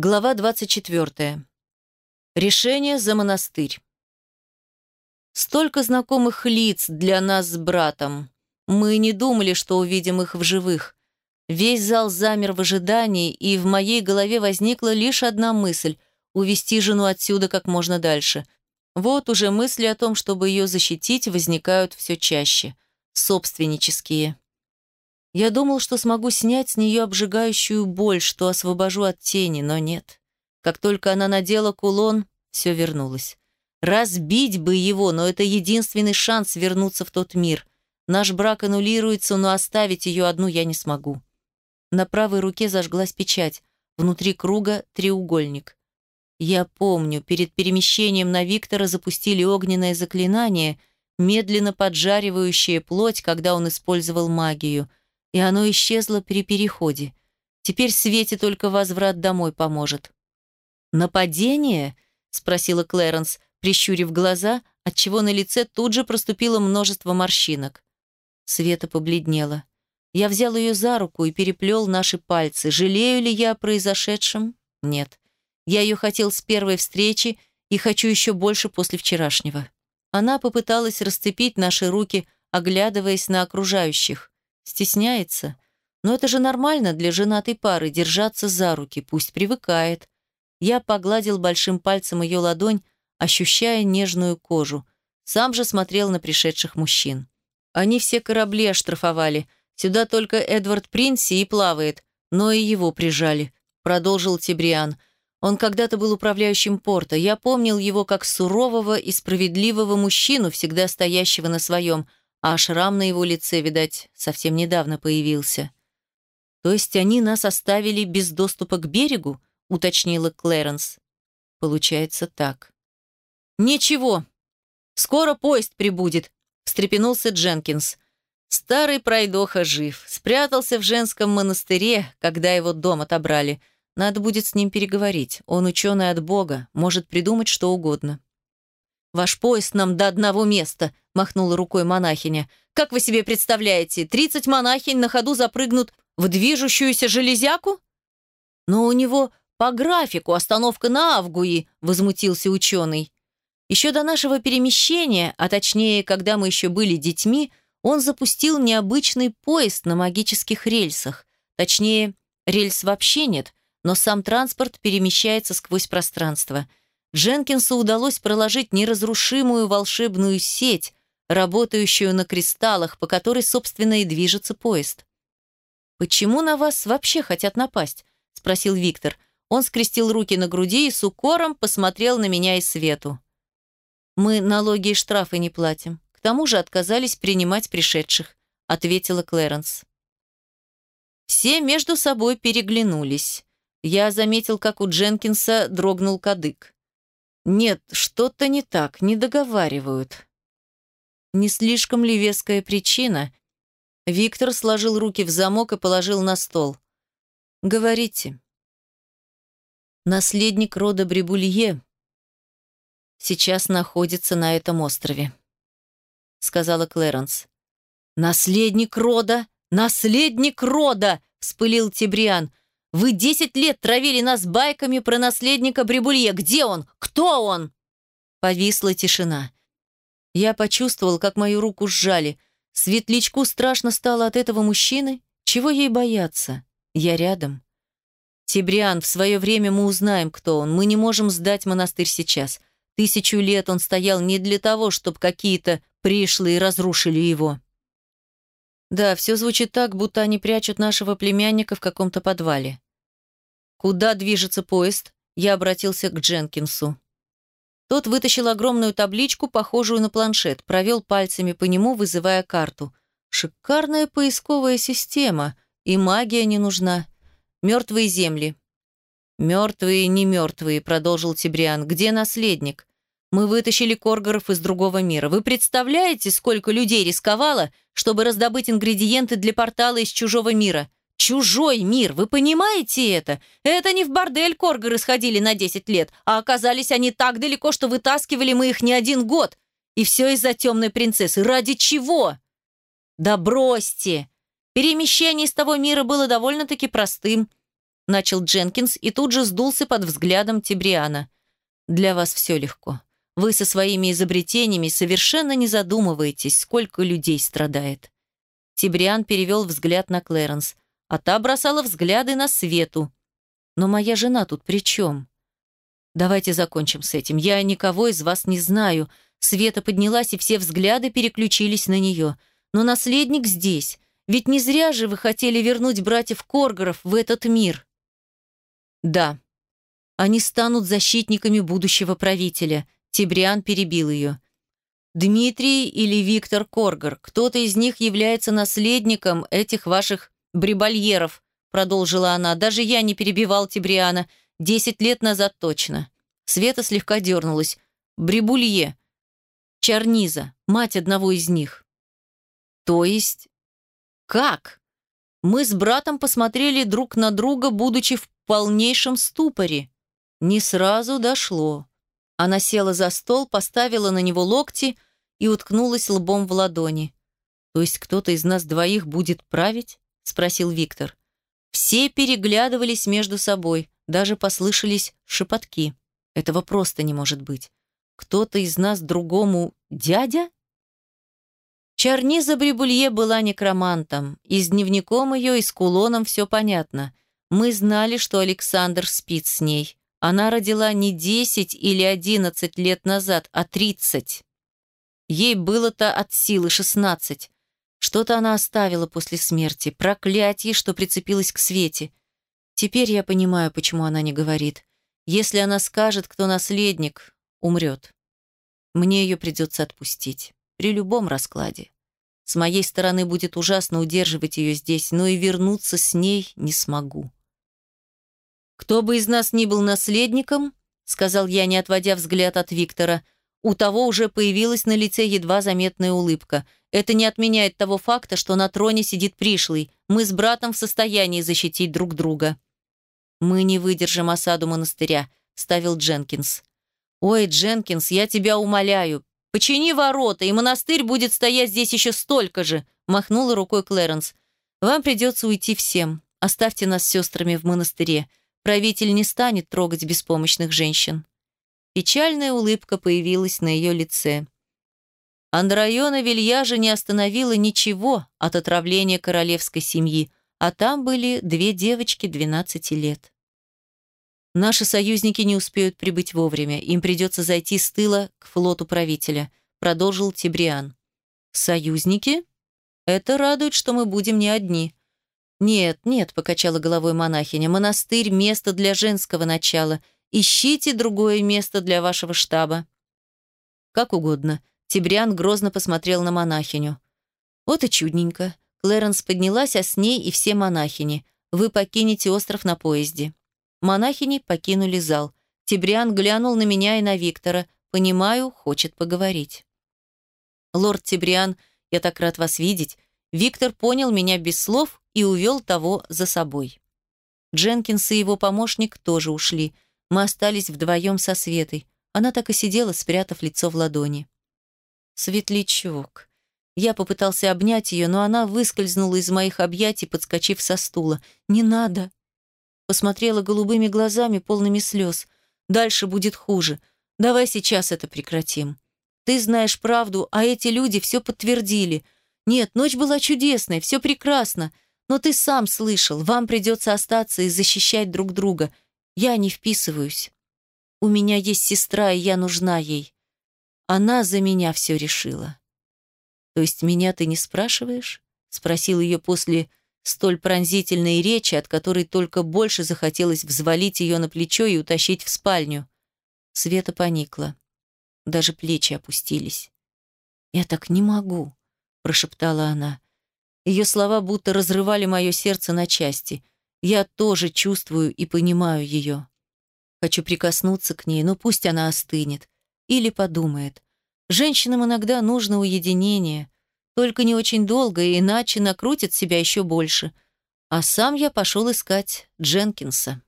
Глава 24. Решение за монастырь. Столько знакомых лиц для нас с братом. Мы не думали, что увидим их в живых. Весь зал замер в ожидании, и в моей голове возникла лишь одна мысль – увести жену отсюда как можно дальше. Вот уже мысли о том, чтобы ее защитить, возникают все чаще. Собственнические. Я думал, что смогу снять с нее обжигающую боль, что освобожу от тени, но нет. Как только она надела кулон, все вернулось. Разбить бы его, но это единственный шанс вернуться в тот мир. Наш брак аннулируется, но оставить ее одну я не смогу. На правой руке зажглась печать. Внутри круга треугольник. Я помню, перед перемещением на Виктора запустили огненное заклинание, медленно поджаривающее плоть, когда он использовал магию – и оно исчезло при переходе. Теперь Свете только возврат домой поможет. «Нападение?» — спросила Клэрэнс, прищурив глаза, отчего на лице тут же проступило множество морщинок. Света побледнела. Я взял ее за руку и переплел наши пальцы. Жалею ли я о произошедшем? Нет. Я ее хотел с первой встречи и хочу еще больше после вчерашнего. Она попыталась расцепить наши руки, оглядываясь на окружающих. Стесняется? Но это же нормально для женатой пары держаться за руки, пусть привыкает. Я погладил большим пальцем ее ладонь, ощущая нежную кожу. Сам же смотрел на пришедших мужчин. Они все корабли оштрафовали. Сюда только Эдвард Принси и плавает, но и его прижали, продолжил Тибриан. Он когда-то был управляющим порта. Я помнил его как сурового и справедливого мужчину, всегда стоящего на своем, а шрам на его лице, видать, совсем недавно появился. «То есть они нас оставили без доступа к берегу?» — уточнила Клэрэнс. «Получается так». «Ничего, скоро поезд прибудет», — встрепенулся Дженкинс. «Старый пройдоха жив, спрятался в женском монастыре, когда его дом отобрали. Надо будет с ним переговорить. Он ученый от Бога, может придумать что угодно». «Ваш поезд нам до одного места», — махнула рукой монахиня. «Как вы себе представляете, тридцать монахинь на ходу запрыгнут в движущуюся железяку?» «Но у него по графику остановка на Авгуи», — возмутился ученый. Еще до нашего перемещения, а точнее, когда мы еще были детьми, он запустил необычный поезд на магических рельсах. Точнее, рельс вообще нет, но сам транспорт перемещается сквозь пространство — Дженкинсу удалось проложить неразрушимую волшебную сеть, работающую на кристаллах, по которой, собственно, и движется поезд. «Почему на вас вообще хотят напасть?» – спросил Виктор. Он скрестил руки на груди и с укором посмотрел на меня и Свету. «Мы налоги и штрафы не платим. К тому же отказались принимать пришедших», – ответила Клэрэнс. Все между собой переглянулись. Я заметил, как у Дженкинса дрогнул кадык. Нет, что-то не так, не договаривают. Не слишком ли веская причина? Виктор сложил руки в замок и положил на стол. Говорите. Наследник рода Брибулье сейчас находится на этом острове, сказала Клэрэнс. Наследник рода, наследник рода, вспылил Тибриан. Вы десять лет травили нас байками про наследника Брибулье. Где он? Кто он?» Повисла тишина. Я почувствовал, как мою руку сжали. Светлячку страшно стало от этого мужчины. Чего ей бояться? Я рядом. Тибриан, в свое время мы узнаем, кто он. Мы не можем сдать монастырь сейчас. Тысячу лет он стоял не для того, чтобы какие-то пришлые разрушили его. Да, все звучит так, будто они прячут нашего племянника в каком-то подвале. Куда движется поезд? Я обратился к Дженкинсу. Тот вытащил огромную табличку, похожую на планшет, провел пальцами по нему, вызывая карту. Шикарная поисковая система, и магия не нужна. Мертвые земли. Мертвые, не мертвые, продолжил Тибриан. Где наследник? Мы вытащили Коргоров из другого мира. Вы представляете, сколько людей рисковало, чтобы раздобыть ингредиенты для портала из чужого мира? Чужой мир, вы понимаете это? Это не в бордель Коргоры сходили на 10 лет, а оказались они так далеко, что вытаскивали мы их не один год. И все из-за темной принцессы. Ради чего? Да бросьте! Перемещение из того мира было довольно-таки простым. начал Дженкинс и тут же сдулся под взглядом Тибриана. «Для вас все легко. Вы со своими изобретениями совершенно не задумываетесь, сколько людей страдает». Тибриан перевел взгляд на Клэренс, а та бросала взгляды на Свету. «Но моя жена тут при чем?» «Давайте закончим с этим. Я никого из вас не знаю». Света поднялась, и все взгляды переключились на нее. «Но наследник здесь. Ведь не зря же вы хотели вернуть братьев Коргоров в этот мир». «Да. Они станут защитниками будущего правителя». Тибриан перебил ее. «Дмитрий или Виктор Коргор, кто-то из них является наследником этих ваших брибальеров», продолжила она. «Даже я не перебивал Тибриана. Десять лет назад точно». Света слегка дернулась. «Брибулье. Чарниза. Мать одного из них». «То есть...» «Как?» Мы с братом посмотрели друг на друга, будучи в полнейшем ступоре. Не сразу дошло. Она села за стол, поставила на него локти и уткнулась лбом в ладони. «То есть кто-то из нас двоих будет править?» — спросил Виктор. Все переглядывались между собой, даже послышались шепотки. Этого просто не может быть. Кто-то из нас другому дядя? Чарниза Брибулье была некромантом. И с дневником ее, и с кулоном все понятно. Мы знали, что Александр спит с ней. Она родила не 10 или 11 лет назад, а 30. Ей было-то от силы 16. Что-то она оставила после смерти, проклятие, что прицепилось к Свете. Теперь я понимаю, почему она не говорит. Если она скажет, кто наследник, умрет. Мне ее придется отпустить. При любом раскладе. С моей стороны будет ужасно удерживать ее здесь, но и вернуться с ней не смогу. «Кто бы из нас ни был наследником», — сказал я, не отводя взгляд от Виктора, у того уже появилась на лице едва заметная улыбка. «Это не отменяет того факта, что на троне сидит пришлый. Мы с братом в состоянии защитить друг друга». «Мы не выдержим осаду монастыря», — ставил Дженкинс. «Ой, Дженкинс, я тебя умоляю, почини ворота, и монастырь будет стоять здесь еще столько же», — махнула рукой Клэренс. «Вам придется уйти всем. Оставьте нас с сестрами в монастыре. Правитель не станет трогать беспомощных женщин. Печальная улыбка появилась на ее лице. Андрайона Вильяжа не остановила ничего от отравления королевской семьи, а там были две девочки 12 лет. Наши союзники не успеют прибыть вовремя, им придется зайти с тыла к флоту правителя, продолжил Тибриан. Союзники? Это радует, что мы будем не одни. «Нет, нет», — покачала головой монахиня, «монастырь — место для женского начала. Ищите другое место для вашего штаба». «Как угодно». Тибриан грозно посмотрел на монахиню. «Вот и чудненько». Клэренс поднялась, а с ней и все монахини. «Вы покинете остров на поезде». Монахини покинули зал. Тибриан глянул на меня и на Виктора. «Понимаю, хочет поговорить». «Лорд Тибриан, я так рад вас видеть. Виктор понял меня без слов и увел того за собой. Дженкинс и его помощник тоже ушли. Мы остались вдвоем со Светой. Она так и сидела, спрятав лицо в ладони. Светлячок. Я попытался обнять ее, но она выскользнула из моих объятий, подскочив со стула. «Не надо!» Посмотрела голубыми глазами, полными слез. «Дальше будет хуже. Давай сейчас это прекратим. Ты знаешь правду, а эти люди все подтвердили. Нет, ночь была чудесной, все прекрасно. Но ты сам слышал, вам придется остаться и защищать друг друга. Я не вписываюсь. У меня есть сестра, и я нужна ей. Она за меня все решила. То есть меня ты не спрашиваешь? Спросил ее после столь пронзительной речи, от которой только больше захотелось взвалить ее на плечо и утащить в спальню. Света поникла. Даже плечи опустились. «Я так не могу», прошептала она. Ее слова будто разрывали мое сердце на части. Я тоже чувствую и понимаю ее. Хочу прикоснуться к ней, но пусть она остынет. Или подумает. Женщинам иногда нужно уединение. Только не очень долго, иначе накрутит себя еще больше. А сам я пошел искать Дженкинса.